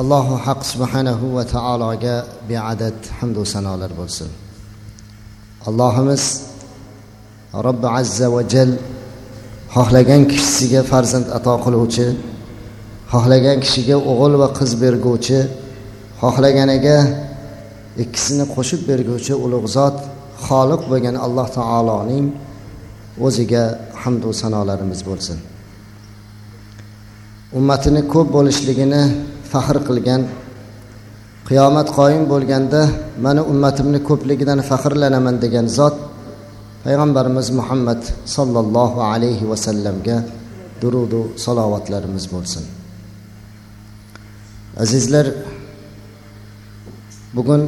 allohu haq subhanahu va taologa beadad hamdu sanolar bo'lsin. Allohimiz robbi azza va jal xohlagan kishisiga farzand ato qiluvchi xohlagan kishiga o'g'il va qiz berguvchi xohlaganiga ikkisini qo'shib berguvchi ulug' zot xoliq bo'lgan alloh taoloning o'ziga hamdu sanolarimiz bo'lsin. Ummatini ko'p bo'lishligini faxr qilgan. Qiyomat qoyim bo'lganda mani ummatimni ko'pligidan faxrlanaman degan zot payg'ambarimiz muhammad sollallohu alayhi vasallamga durudu salovatlarimiz bo'lsin. Azizlar bugun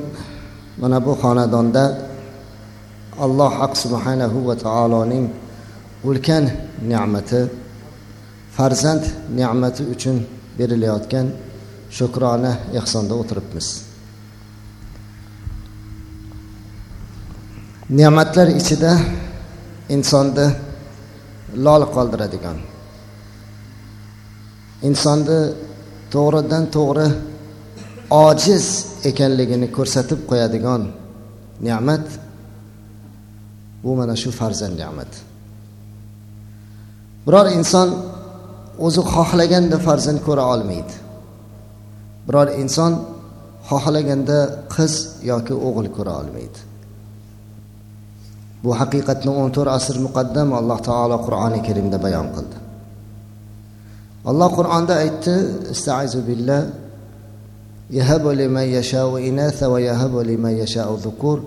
mana bu xonadonda alloh haq subhanahu va taoloning ulkan ne'mati farzand ne'mati uchun berilayotgan shukrona ehsonda o'tiribmiz. Ne'matlar ichida insonni lol qoldiradigan. Insonni to'g'ridan to'g'ri ojiz ekanligini ko'rsatib qo'yadigan ne'mat bu mana shu farzand ne'mat biror inson o'zi xohlaganda farzand ko'ra olmaydi. biror inson xohlaganda qiz yoki o'g'il ko'ra olmaydi bu haqiqatni o'n to'rt asr muqaddam alloh taolo qur'oni karimda bayon qildi alloh qur'onda aytdi istaizu billah يهب لمن يشاء إناثا ويهب لمن يشاء ذكور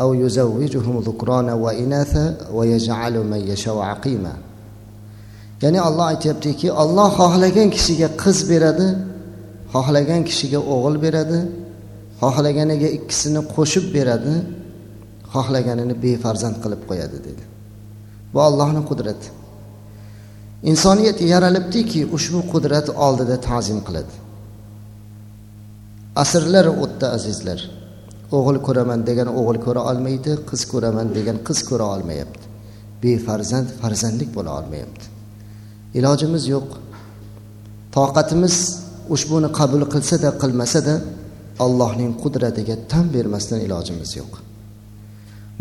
أو يزوجهم ذكرانا وإناثا ويجعل من يشاء عقيما ya'ni olloh aytyaptiki olloh xohlagan kishiga qiz beradi xohlagan kishiga o'g'il beradi xohlaganiga ikkisini qo'shib beradi xohlaganini befarzand qilib qo'yadi dedi. Bu allohni qudrati. Insoniyat yaralibdiki ushbu qudrat oldida ta'zim qiladi. Asrlar o'tdi azizlar. O'g'il ko'raman degan o'g'il ko'ra olmaydi qiz ko'raman degan qiz ko'ra olmayapti. Befarzand farzandlik bo'la olmayapti. Ilojimiz yo'q. Toqatimiz ushbuni qabul qilsada qilmasada allohning qudratiga tan bermasdan ilojimiz yo'q.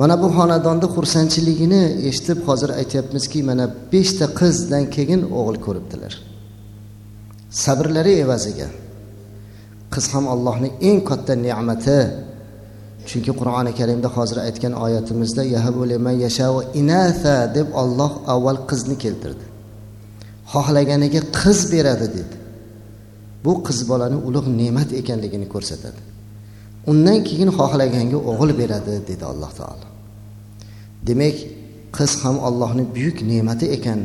Mana bu xonadonni xursandchiligini eshitib hozir aytyapmizki mana beshta qizdan keyin o'g'il ko'ribdilar. Sabrlari evaziga. Qiz ham allohning eng katta ne'mati. Chunki qur'oni karimda hozir aytgan oyatimizda inatha deb olloh avval qizni keltirdi. Xohlaganiga qiz beradi dedi. Bu qiz bolani ulug' ne'mat ekanligini ko'rsatadi. Undan keyin xohlaganga o'g'il beradi dedi alloh taolo. Demak qiz ham allohni buyuk ne'mati ekan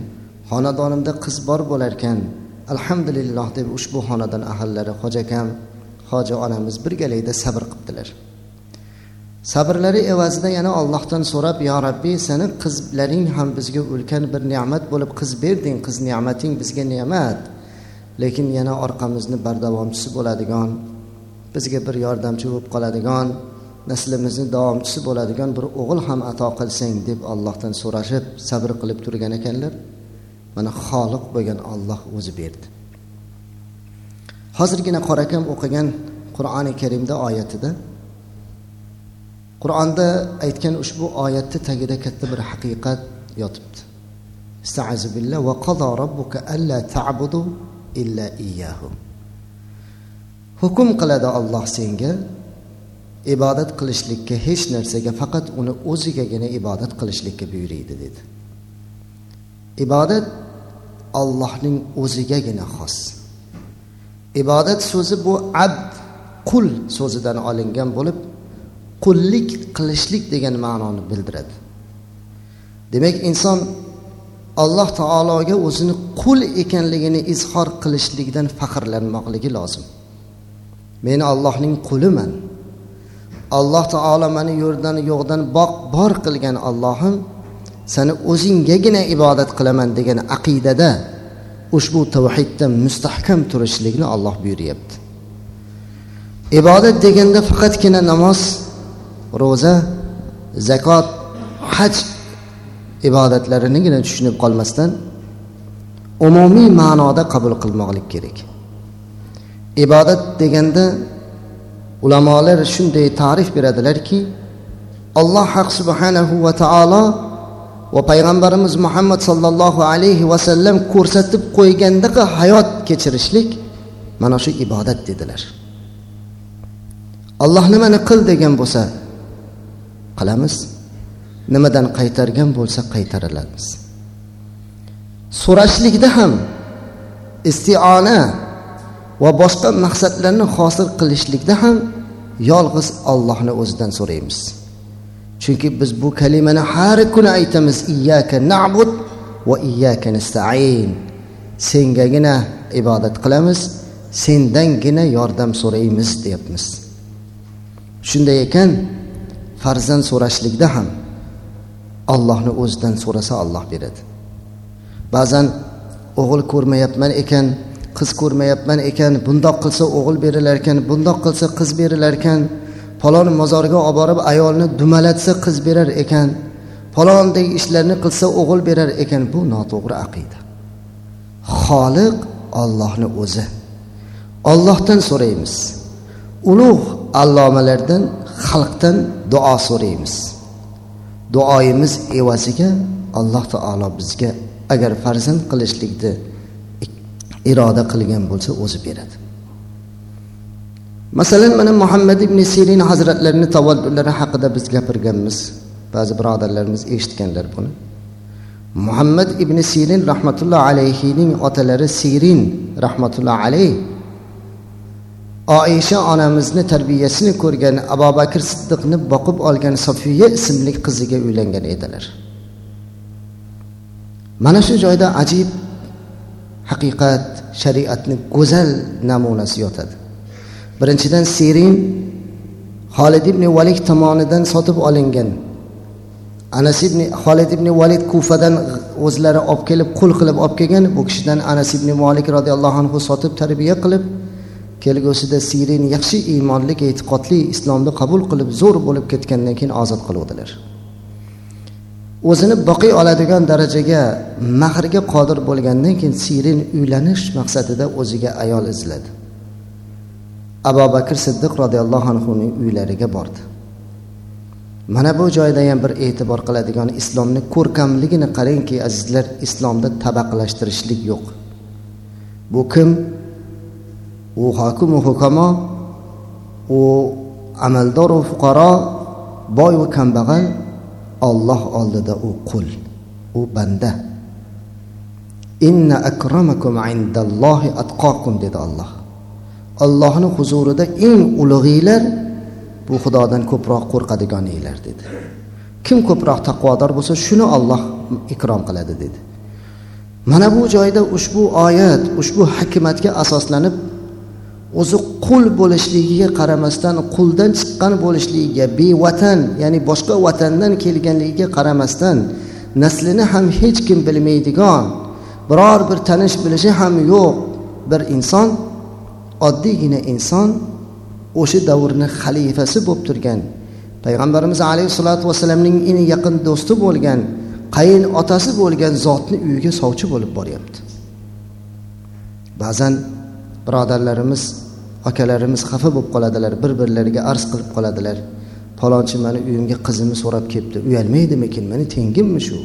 xonadonimda qiz bor bo'larkan alhamdulillah deb ushbu xonadon ahallari hojakam hoji onamiz birgalikda sabr qilibdilar. Sabrlari evazida yana ollohdan so'rab yo rabbiy seni qizlaring ham bizga ulkan bir ne'mat bo'lib qiz berding qiz ne'mating bizga ne'mat. Lekin yana orqamizni bardavomchisi bo'ladigan bizga bir yordamchi bo'lib qoladigan naslimizni davomchisi bo'ladigan bir o'g'il ham ato qilsang deb allohdan so'rashib sabr qilib turgan ekanlar. Mana xoliq bo'lgan olloh o'zi berdi. Hozirgina qorakam o'qigan qur'oni karimda oyatida qur'onda aytgan ushbu oyatni tagida katta bir haqiqat yotibdi. Billah va qado robbuka alla ta'budu illa iyyahu. Hukm qiladi olloh senga. Ibodat qilishlikka hech narsaga faqat uni o'zigagina ibodat qilishlikka buyuriydi dedi. Ibodat ollohning o'zigagina xos. Ibodat so'zi bu abd qul so'zidan olingan bo'lib qullik qilishlik degan ma'noni bildiradi. Demak inson alloh taologa o'zini qul ekanligini izhor qilishlikdan faxrlanmoqligi lozim. Men allohning quliman. Alloh taolo mani yo'rdan yo'qdan boq bor qilgan allohim sani o'zinggagina ibodat qilaman degan aqidada ushbu tavhidda mustahkam turishlikni olloh buyuryapti. Ibodat deganda faqatgina namoz ro'za zakot haj ibodatlarinigina tushunib qolmasdan umumiy ma'noda qabul qilmoqlik kerak. Ibodat deganda ulamolar shunday ta'rif beradilarki alloh haq subhanahu va taolo va payg'ambarimiz muhammad sollallohu alayhi vasallam ko'rsatib qo'ygandaqa hayot kechirishlik mana shu ibodat dedilar. Alloh nimani qil degan bo'lsa qilamiz. Nimadan qaytargan bo'lsa qaytarilamiz so'rashlikda ham istiona va boshqa maqsadlarni hosil qilishlikda ham yolg'iz ollohni o'zidan so'raymiz. Chunki biz bu kalimani har kuni aytamiz iyyaka na'bud va iyyaka nasta'in. Sengagina ibodat qilamiz sendangina yordam so'raymiz deyapmiz. Shunday ekan farzand so'rashlikda ham allohni o'zidan so'rasa olloh beradi. Ba'zan o'g'il ko'rmayapman ekan qiz ko'rmayapman ekan bundoq qilsa o'g'il berilar ekan bundoq qilsa qiz berilar ekan falon mozorga olib borib ayolni dumalatsa qiz berar ekan falondek ishlarni qilsa o'g'il berar ekan bu noto'g'ri aqida. Xoliq ollohni o'zi. Ollohdan so'raymiz. Ulug' allomalardan xalqdan duo so'raymiz. Duoyimiz evaziga alloh taolo bizga agar farzand qilishlikni iroda qilgan bo'lsa o'zi beradi. Masalan mana muhammad ibn sirin hazratlarini tavalludlari haqida biz gapirganmiz. Ba'zi birodarlarimiz eshitganlar buni. Muhammad ibn sirin rahmatulloh alayhining otalari sirin rahmatulloh alayh oisha onamizni tarbiyasini ko'rgan abu bakr siddiqni boqib olgan sofiya ismli qiziga uylangan edilar. Mana shu joyda ajib haqiqat shariatni go'zal namunasi yotadi. Birinchidan serin xolid ibn valid tomonidan sotib olingan. Anas ibn xolid ibn valid kufadan o'zlari olib kelib qul qilib olib kelgan. Bu kishidan anas ibn molik roziyallohu anhu sotib tarbiya qilib kelgusida sirin yaxshi iymonli e'tiqodli islomni qabul qilib zo'r bo'lib ketgandan keyin ozod qiluvdilar. O'zini boqiy oladigan darajaga mahrga qodir bo'lgandan keyin sirin uylanish maqsadida o'ziga ayol izladi. Abu bakr siddiq roziyallohu anhuning uylariga bordi. Mana bu joyda ham bir e'tibor qiladigan islomni ko'rkamligini qarangki azizlar islomda tabaqalashtirishlik yo'q. Bu kim? U hokimu hukamo u amaldoru fuqaro boy va kambag'al olloh oldida u qul u banda. Inna akramakum indallohi atqokum dedi olloh ollohni huzurida eng ulug'inglar bu xudodan ko'proq qo'rqadiganinglar dedi. Kim ko'proq taqvodor bo'lsa shuni olloh ikrom qiladi dedi. Mana bu joyda ushbu oyat ushbu hikmatga asoslanib o'zi qul bo'lishligiga qaramasdan quldan chiqqan bo'lishligiga bevatan ya'ni boshqa vatandan kelganligiga qaramasdan naslini ham hech kim bilmaydigan biror bir tanish bilishi ham yo'q. Bir inson oddiygina inson o'sha davrni xalifasi bo'lib turgan. Payg'ambarimiz alayhissalotu vassalamning eng yaqin do'sti bo'lgan qayin otasi bo'lgan zotni uyiga sovchi bo'lib boryapti. Ba'zan birodarlarimiz akalarimiz xafa bo'lib qoladilar bir birlariga arz qilib qoladilar. Palonchi mani uyimga qizimni so'rab kelibdi. Uyalmaydimikin? Mani tengimmi shu?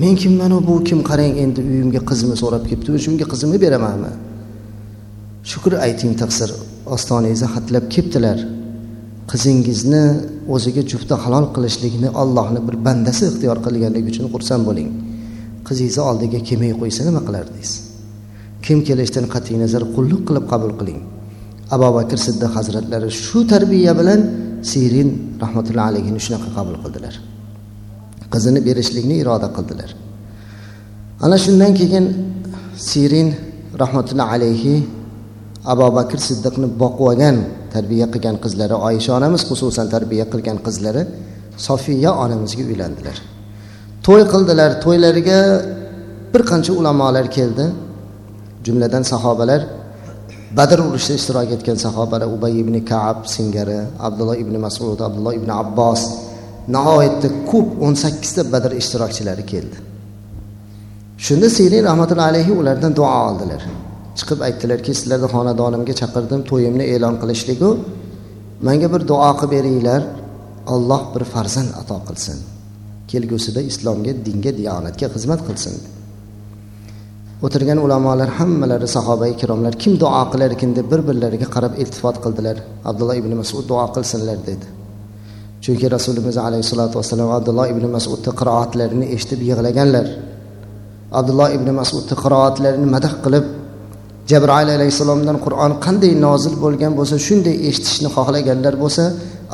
Men kimman bu kim? Qarang endi uyimga qizimni so'rab kelibdi. Shunga qizimni beramanmi? Shukur ayting taqsir. Ostonangizga hatlab kelibdilar. Qizingizni o'ziga jufti halol qilishlikni ollohni bir bandasi ixtiyor qilganligi uchun xursand bo'ling. Qizingizni oldiga kelmay qo'ysa nima qilardingiz? Kim kelishidan qat'iy nazar qulluq qilib qabul qiling. Abu bakr siddiq hazratlari shu tarbiya bilan sirin rahmatullohi alayhini shunaqa qabul qildilar. Qizini berishlikni iroda qildilar. Ana shundan keyin sirin rahmatullohi alayhi abu bakr siddiqni boqib olgan tarbiya qilgan qizlari oysha onamiz xususan tarbiya qilgan qizlari sofiya onamizga uylandilar. To'y qildilar. To'ylariga bir qancha ulamolar keldi. Jumladan sahobalar badr urushida ishtirok etgan sahobalar ubay ibn kab singari abdulloh ibn masud abdulloh ibn abbos nihoyatda ko'p o'n sakkizta badr ishtirokchilari keldi. Shunda siyrin rahmatullohi alayhi ulardan duo oldilar. Chiqib aytdilarki sizlarni xonadonimga chaqirdim to'yimni e'lon qilishliku manga bir duo qilib beringlar. Olloh bir farzand ato qilsin. Kelgusida islomga dinga diyonatga xizmat qilsin. O'tirgan ulamolar hammalari sahoba ikromlar kim duo qilar ekan deb bir birlariga qarab iltifot qildilar. Abdulloh ibn masud duo qilsinlar dedi. Chunki rasulimiz alayhissalotu vassalom abdulloh ibn masudni qiroatlarini eshitib yig'laganlar. Abdulloh ibn masudni qiroatlarini madah qilib jabroil alayhissalomdan qur'on qanday nozil bo'lgan bo'lsa shunday eshitishni xohlaganlar bo'lsa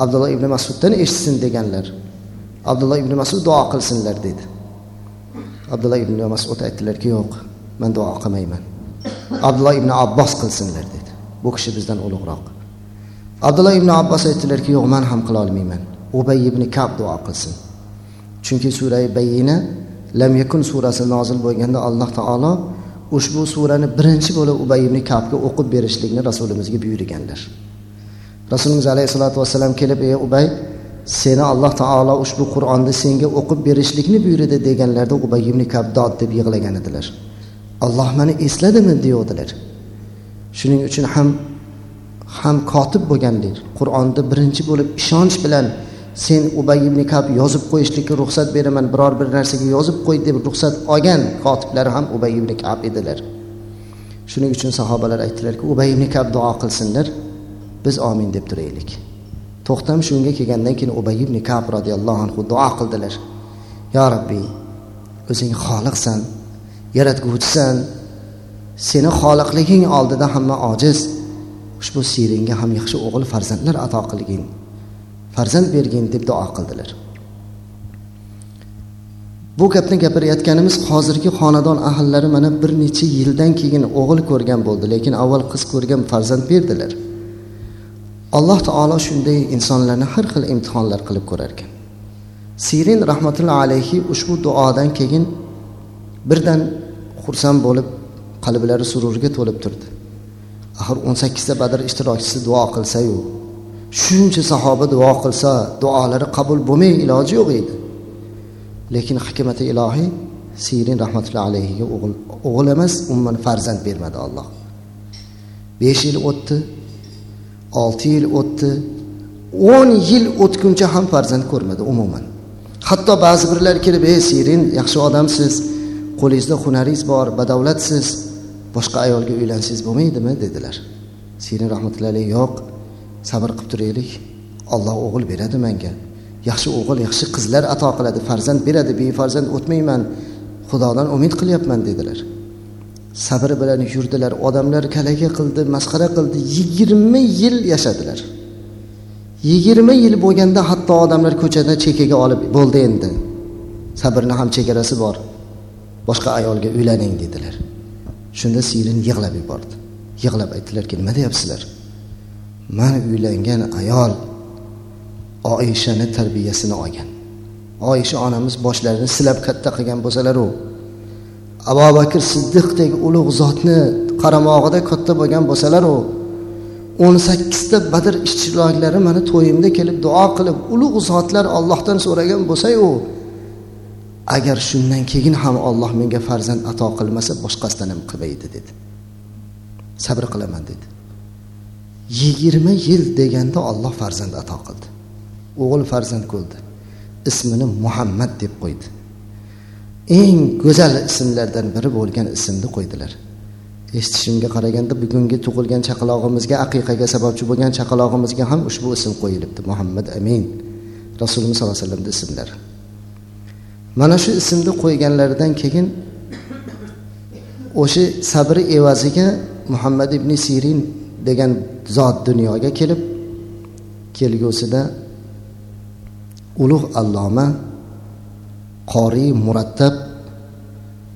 abdulloh ibn masuddan eshitsin deganlar. Abdulloh ibn masud duo qilsinlar dedi. Abdulloh ibn masud aytdilarki yo'q man duo qilmayman. Abdulloh ibn abbos qilsinlar dedi. Bu kishi bizdan ulug'roq. Abdulloh ibn abbos aytdilarki yo'q man ham qilolmayman ubay ibn kab duo qilsin. Chunki surai bayina lam yakun surasi nozil bo'lganda alloh taolo ushbu surani birinchi bo'lib ubay ibn kabga o'qib berishlikni rasulimizga buyurganlar. Rasulimiz alayhissalotu vassalam kelib ey ubay seni alloh taolo ushbu qur'onni senga o'qib berishlikni buyurdi deganlarida ubay ibn kab dod deb yig'lagan edilar. Olloh mani esladimi deyavdilar shuning uchun ham ham kotib bo'lganlar qur'onni birinchi bo'lib ishonch bilan sen ubay ibn kab yozib qo'yishlikka ruxsat beraman biror bir narsaga yozib qo'y deb ruxsat olgan kotiblar ham ubay ibn kab edilar. Shuning uchun sahobalar aytdilarki ubay ibn kab duo qilsinlar biz omin deb turaylik. To'xtam shunga kelgandan keyin ubay ibn kab roziyallohu anhu duo qildilar. Yo rabbiy o'zing xoliqsan yaratguvchisan. Seni xoliqliging oldida hamma ojiz. Ushbu siringga ham yaxshi o'g'il farzandlar ato qilgin. Farzand bergin deb duo qildilar. Bu gapni gapirayotganimiz hozirgi xonadon ahllari mana bir necha yildan keyin o'g'il ko'rgan bo'ldi lekin avval qiz ko'rgan farzand berdilar. Alloh taolo shunday insonlarni har xil imtihonlar qilib ko'rar ekan sirin rahmatullohi alayhi ushbu duodan keyin birdan xursand bo'lib qalblari sururga to'lib turdi. Axir o'n sakkizta badr ishtirokchisi duo qilsayu shuncha sahoba duo qilsa duolari qabul bo'lmay iloji yo'q edi. Lekin hikmati ilohiy sirin rahmatullohi alayhiga o'g'il o'g'il emas umuman farzand bermadi olloh besh yil o'tdi olti yil o'tdi o'n yil o'tguncha ham farzand ko'rmadi umuman. Hatto ba'zi birlar kelib ey sirin yaxshi odamsiz. Qo'lingizda hunaringiz bor badavlatsiz boshqa ayolga uylansangiz bo'lmaydimi? dedilar. Seni rahmatullahi alayhi yo'q sabr qilib turaylik. Olloh o'g'il beradi menga. Yaxshi o'g'il yaxshi qizlar ato qiladi farzand beradi befarzand o'tmayman. Xudodan umid qilyapman dedilar. Sabr bilan yurdilar odamlar kalaka qildi masxara qildi yigirma yil yashadilar. Yigirma yil bo'lganda hatto odamlar ko'chada chekkaga olib bo'ldi endi. Sabrni ham chegarasi bor. Boshqa ayolga uylaning dedilar. Shunda sirin yig'lab yubordi. Yig'lab aytdilarki nima deyapsizlar? Man uylangan ayol oishani tarbiyasini olgan. Oisha onamiz boshlarini silab katta qilgan bo'lsalaru abu bakr siddiqdek ulug' zotni qaramog'ida katta bo'lgan bo'lsalaru o'n sakkizta badr ishtirokchilari mani to'yimda kelib duo qilib ulug' zotlar ollohdan so'ragan bo'lsayu agar shundan keyin ham olloh menga farzand ato qilmasa boshqasidan ham qilmaydi dedi. Sabr qilaman dedi. Yigirma yil deganda olloh farzand ato qildi. O'g'il farzand ko'rdi ismini muhammad deb qo'ydi. Eng go'zal ismlardan biri bo'lgan ismni qo'ydilar. Eshitishimga qaraganda bugungi tug'ilgan chaqalog'imizga aqiqaga sababchi bo'lgan chaqalog'imizga ham ushbu ism qo'yilibdi. Muhammad amin. Rasulimiz sallallohu alayhi vasallamni ismlari. Mana shu ismni qo'yganlaridan keyin o'sha sabri evaziga muhammad ibn sirin degan zot dunyoga kelib kelgusida ulug' alloma qoriy murattab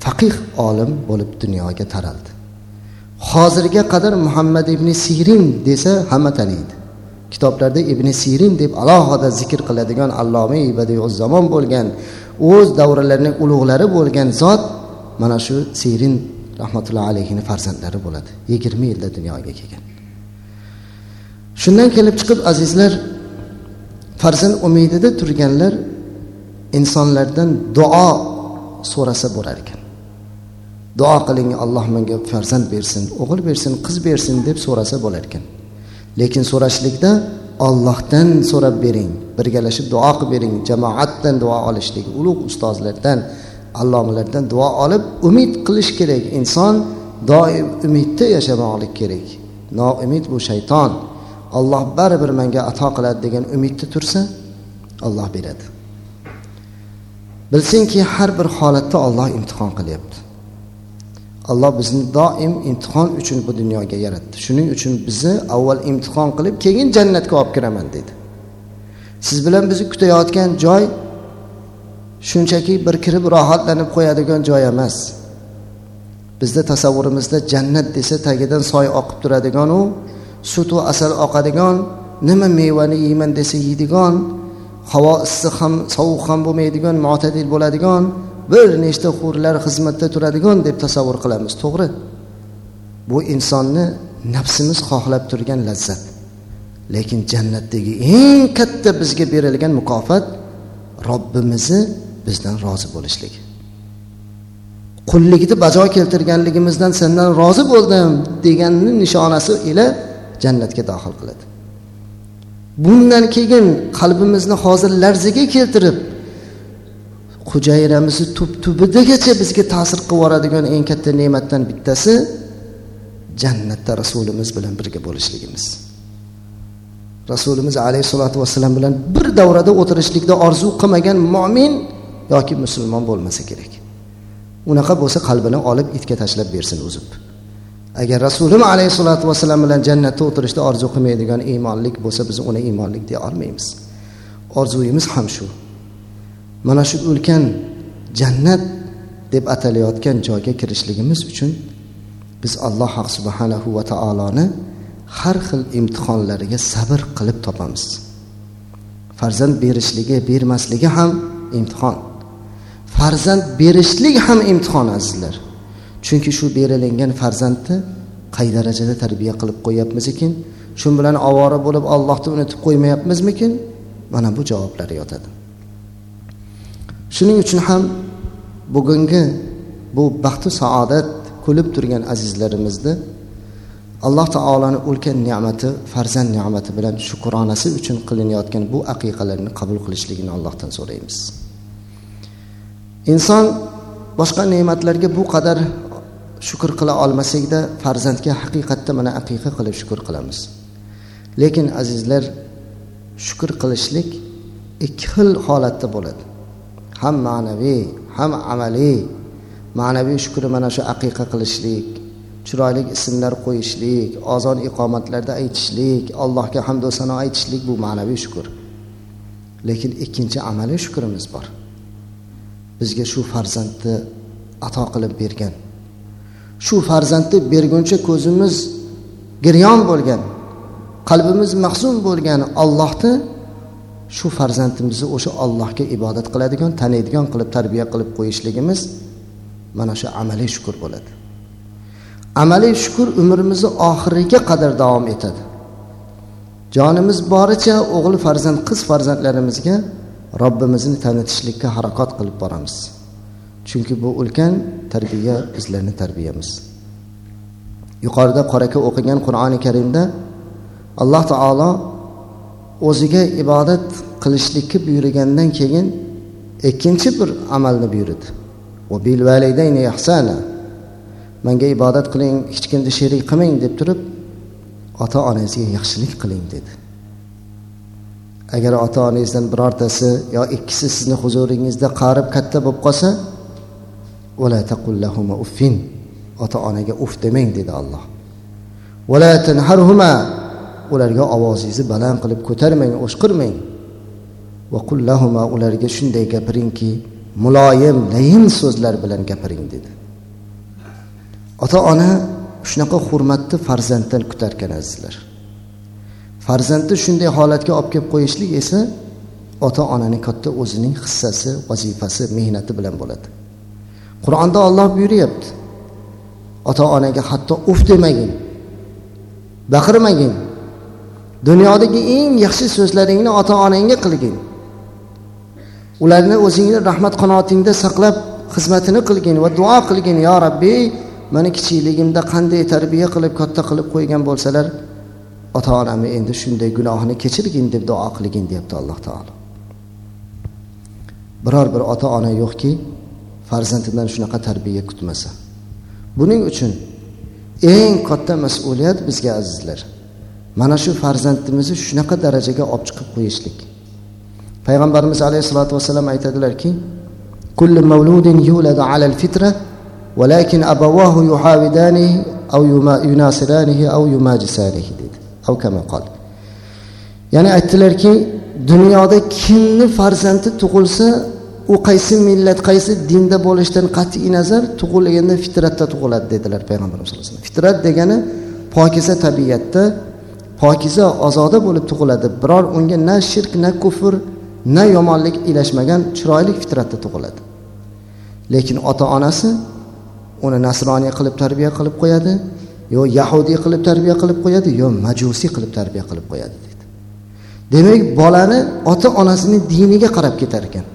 faqih olim bo'lib dunyoga taraldi. Hozirga qadar muhammad ibn sirin desa hamma taniydi kitoblarda ibn sirin deb alohida zikr qiladigan alloma zamon bo'lgan o'z davralarining ulug'lari bo'lgan zot mana shu sirin rahmatullohi alayhini farzandlari bo'ladi yigirma yilda dunyoga kelgan. Shundan kelib chiqib azizlar farzand umidida turganlar insonlardan duo so'rasa bo'lar ekan. Duo qiling alloh menga farzand bersin o'g'il bersin qiz bersin deb so'rasa bo'lar ekan. Lekin so'rashlikda ollohdan so'rab bering birgalashib duo qilib bering jamoatdan duo olishlik ulug' ustozlardan allomalardan duo olib umid qilish kerak. Inson doim umidda yashamoqlik kerak. Noumid bu shayton. Olloh baribir menga ato qiladi degan umidda tursa olloh beradi. Bilsinki har bir holatda olloh imtihon qilyapti. Alloh bizni doim imtihon uchun bu dunyoga yaratdi. Shuning uchun bizni avval imtihon qilib keyin jannatga olib kiraman dedi. Siz bilan bizni kutayotgan joy shunchaki bir kirib rohatlanib qo'yadigan joy emas. Bizni tasavvurimizda jannat desa tagidan soy oqib turadiganu sutu asal oqadigan nima mevani yeyman desa yeydigan havo issiq ham sovuq ham bo'lmaydigan mo'tadil bo'ladigan bir nechta hurlar xizmatda turadigan deb tasavvur qilamiz to'g'ri? Bu insonni nafsimiz xohlab turgan lazzat. Lekin jannatdagi eng katta bizga berilgan mukofot robbimizni bizdan rozi bo'lishlik. Qullikni bajo keltirganligimizdan sendan rozi bo'ldim deganni nishonasi ila jannatga daxil qiladi. Bundan keyin qalbimizni hozir larzaga keltirib hujayramizni tub tubidagacha bizga ta'sir qilib yuboradigan eng katta ne'matdan bittasi jannatda rasulimiz bilan birga bo'lishligimiz. Rasulimiz alayhissalotu vassalam bilan bir davrada o'tirishlikda orzu qilmagan mo'min yoki musulmon bo'lmasa kerak. Unaqa bo'lsa qalbini olib itga tashlab bersin uzib. Agar rasulim alayhissalotu vassalam bilan jannatda o'tirishni orzu qilmaydigan iymonlik bo'lsa biz uni iymonlik deya olmaymiz. Orzuyimiz ham shu. Mana shu ulkan jannat deb atalayotgan joyga kirishligimiz uchun biz alloh subhanahu va taoloni har xil imtihonlariga sabr qilib topamiz. Farzand berishligi bermasligi ham imtihon. Farzand berishlik ham imtihon azizlar. Chunki shu berilingan farzandni qay darajada tarbiya qilib qo'yyapmiz ekan? Shu bilan ovora bo'lib ollohni unutib qo'ymayapmizmikin? Mana bu javoblar yotadi. Shuning uchun ham bugungi bu baxtu saodat kulib turgan azizlarimizni alloh taoloni ulkan ne'mati farzand ne'mati bilan shukronasi uchun qilinayotgan bu aqiqalarni qabul qilishligini allohdan so'raymiz. Inson boshqa ne'matlarga bu qadar shukur qila olmasakda farzandga haqiqatda mana aqiqa qilib shukur qilamiz. Lekin azizlar shukur qilishlik ikki xil holatda bo'ladi. Ham ma'naviy ham amaliy. Ma'naviy shukri mana shu aqiqa qilishlik chiroyli ismlar qo'yishlik ozon iqomatlarda aytishlik allohga hamdu sano aytishlik bu ma'naviy shukur lekin ikkinchi amaliy shukrimiz bor. Bizga shu farzandni ato qilib bergan. Shu farzandni berguncha ko'zimiz giryon bo'lgan qalbimiz mahzun bo'lgan ollohni shu farzandimizni o'sha ollohga ibodat qiladigan taniydigan qilib tarbiya qilib qo'yishligimiz mana shu amaliy shukur bo'ladi. Amaliy shukur umrimizni oxiriga qadar davom etadi. Jonimiz boricha o'g'il farzand qiz farzandlarimizga robbimizni tanitishlikka harakat qilib boramiz. Chunki bu ulkan tarbiya bizlarni tarbiyamiz. Yuqorida qoraka o'qigan qur'oni karimda alloh taolo o'ziga ibodat qilishlikka buyurgandan keyin ikkinchi bir amalni buyurdi. Manga ibodat qiling hech kimni sherik qilmang deb turib ota onangizga yaxshilik qiling dedi. Agar ota onangizdan birortasi yo ikkisi sizni huzuringizda qarib katta bo'lib qolsa uffin ota onaga uf demang dedi alloh. Ularga ovozingizni baland qilib ko'tarmang o'shqirmang. Ularga shunday gapiringki muloyim layin so'zlar bilan gapiring dedi. Ota ona shunaqa hurmatni farzanddan kutarkan azizlar. Farzandni shunday holatga olib kelib qo'yishlik esa ota onani katta o'zining hissasi vazifasi mehnati bilan bo'ladi. Qur'onda olloh buyuryapti ota onaga hatto uf demagin baqirmagin dunyodagi eng yaxshi so'zlaringni ota onangga qilgin. Ularni o'zingni rahmat qanotingda saqlab xizmatini qilgin va duo qilgin yo rabbiy mani kichikligimda qanday tarbiya qilib katta qilib qo'ygan bo'lsalar ota onamni endi shunday gunohini kechirgin deb duo qilgin deyapti alloh taolo. Biror bir ota ona yo'qki farzandidan shunaqa tarbiya kutmasa. Buning uchun eng katta mas'uliyat bizga azizlar. mana shu farzandimizni shunaqa darajaga olib chiqib qo'yishlik payg'ambarimiz alayhissalotu vassalam aytadilarki kullu mavludin yuladu alal fitra ولكن أبواه يحاودانه أو يناصرانه أو يماجسانه dedi أو كما قال ya'ni aytdilarki dunyoda kimni farzandi tug'ilsa u qaysi millat qaysi dinda bo'lishidan qat'iy nazar tug'ilganda fitratda tug'iladi dedilar payg'ambarimiz sallallohu alayhi vasallam fitrat degani pokiza tabiatda pokiza ozoda bo'lib tug'iladi. Biror unga na shirk na kufr na yomonlik ilashmagan chiroyli fitratda tug'iladi. Lekin ota onasi uni nasroniy qilib tarbiya qilib qo'yadi yo yahudiy qilib tarbiya qilib qo'yadi yo majusiy qilib tarbiya qilib qo'yadi deydi. Demak bolani ota onasini diniga qarab ketar ekan.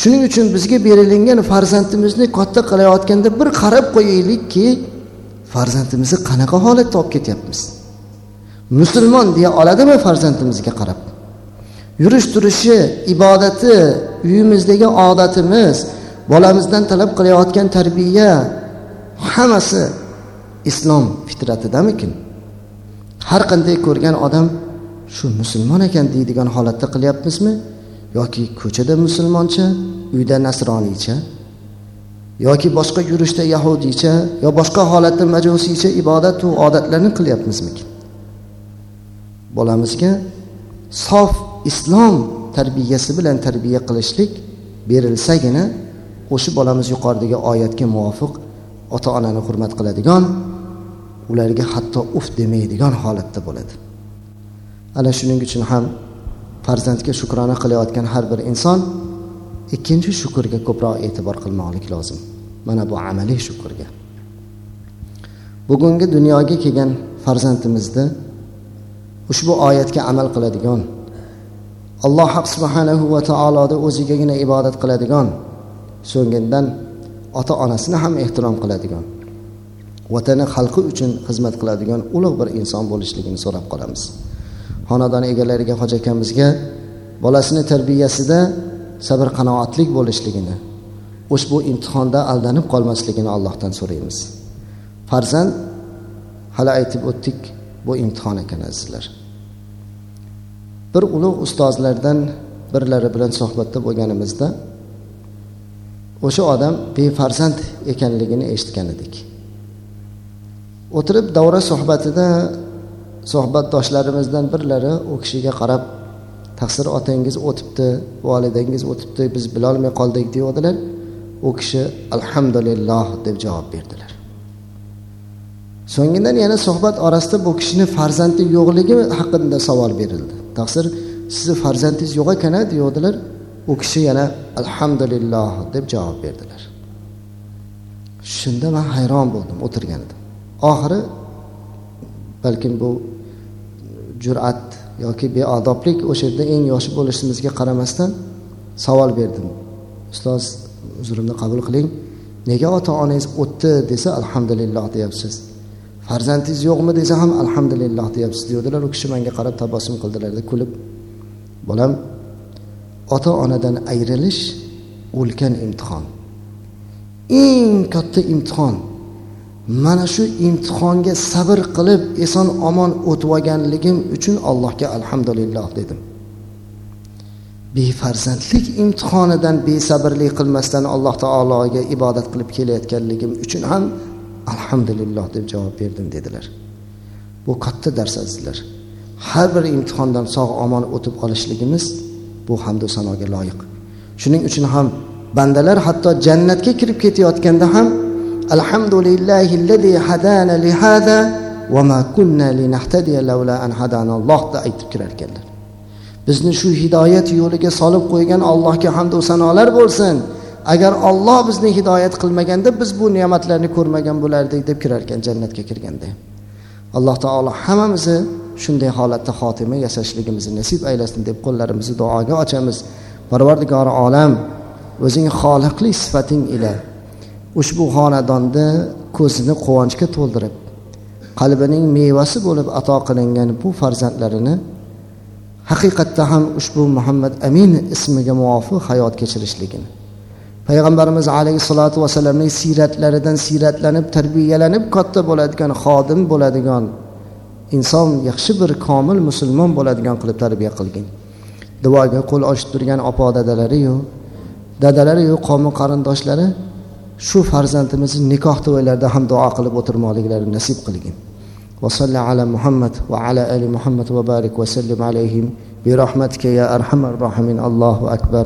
Shuning uchun bizga berilingan farzandimizni katta qilayotganda bir qarab qo'yaylikki farzandimizni qanaqa holatda olib ketyapmiz? Musulmon deya oladimi farzandimizga qarab? Yurish turishi ibodati uyimizdagi odatimiz bolamizdan talab qilayotgan tarbiya hammasi islom fitratidamikin har qanday ko'rgan odam shu musulmon ekan deydigan holatda qilyapmizmi? Yoki ko'chada musulmoncha uyda nasroniycha yoki boshqa yurishda yahudiycha yo boshqa holatda majusiycha ibodatu odatlarni qilyapmizmikin? Bolamizga sof islom tarbiyasi bilan tarbiya qilishlik berilsagina o'sha bolamiz yuqoridagi oyatga muvofiq ota onani hurmat qiladigan ularga hatto uf demaydigan holatda bo'ladi. Ana shuning uchun ham farzandga shukrona qilayotgan har bir inson ikkinchi shukurga ko'proq e'tibor qilmoqlik lozim. Mana bu amaliy shukurga bugungi dunyoga kelgan farzandimizni ushbu oyatga amal qiladigan. Alloh haq subhanahu va taoloda o'zigagina ibodat qiladigan. So'ngidan ota onasini ham ehtirom qiladigan. Vatani xalqi uchun xizmat qiladigan ulug' bir inson bo'lishligini so'rab qolamiz. Xonadon egalariga hoji akamizga bolasini tarbiyasida sabr qanoatlik bo'lishligini ushbu imtihonda aldanib qolmasligini allohdan so'raymiz. Farzand hali aytib o'tdik bu imtihon ekan azizlar. Bir ulug' ustozlardan birlari bilan suhbatda bo'lganimizda o'sha odam befarzand ekanligini eshitgan edik. O'tirib davra suhbatida suhbatdoshlarimizdan birlari u kishiga qarab taqsir otangiz o'tibdi volidangiz o'tibdi biz bilolmay qoldik deyavdilar u kishi alhamdulillah deb javob berdilar. So'ngidan yana suhbat orasida bu kishini farzandi yo'qligi haqida savol berildi. Taqsir sizni farzandingiz yo'q ekan a u kishi yana alhamdulillah deb javob berdilar. Shunda man hayron bo'ldim o'tirgan edim oxiri balkim bu jur'at yoki beodoblik o'sha yerda eng yoshi bo'lishimizga qaramasdan savol berdim. Ustoz uzrimni qabul qiling. Nega ota onangiz o'tdi? desa alhamdulillah deyapsiz. Farzandingiz yo'qmi desa ham alhamdulillah deyapsiz deydilar. U kishi menga qarab tabassum qildilarda kulib bolam ota onadan ayrilish ulkan imtihon. Eng katta imtihon. Mana shu imtihonga sabr qilib eson omon o'tib olganligim uchun allohga alhamdulillah dedim. Befarzandlik imtihonidan besabrlik qilmasdan alloh taologa ibodat qilib kelayotganligim uchun ham alhamdulillah deb javob berdim dedilar. Bu katta dars azizlar. Har bir imtihondan sog' omon o'tib qolishligimiz bu hamdu sanoga loyiq. Shuning uchun ham bandalar hatto jannatga kirib ketayotganda ham alhamdulillahi hadana li hada va ma kunna linahtadiya lavla an hadanalloh da aytib kirar ekanlar. Bizni shu hidoyat yo'liga solib qo'ygan allohga hamdu sanolar bo'lsin. Agar olloh bizni hidoyat qilmaganda biz bu ne'matlarni ko'rmagan bo'lardik deb kirar ekan jannatga kirganda. Alloh taolo hammamizni shunday holatda xotima yasashligimizni nasib aylasin deb qo'llarimizni duoga ochamiz. Parvardigori olam o'zing xoliqlik sifating ila. Ushbu xonadonda ko'zini quvonchga to'ldirib qalbining mevasi bo'lib ato qilingan bu farzandlarini haqiqatda ham ushbu muhammad amin ismiga muvofiq hayot kechirishligini payg'ambarimiz alayhissalotu vassalamning siyratlaridan siyratlanib tarbiyalanib katta bo'ladigan xodim bo'ladigan inson yaxshi bir komil musulmon bo'ladigan qilib tarbiya qilgin duoga qo'l ochib turgan opa dadalariyu dadalariyu qavmi qarindoshlari shu farzandimizni nikoh to'ylarida ham duo qilib o'tirmoqliklarini nasib qilgin وصل على محمد وعلى آل محمد وبارك وسلم عليهم برحمتك يا أرحم الراحمين الله أكبر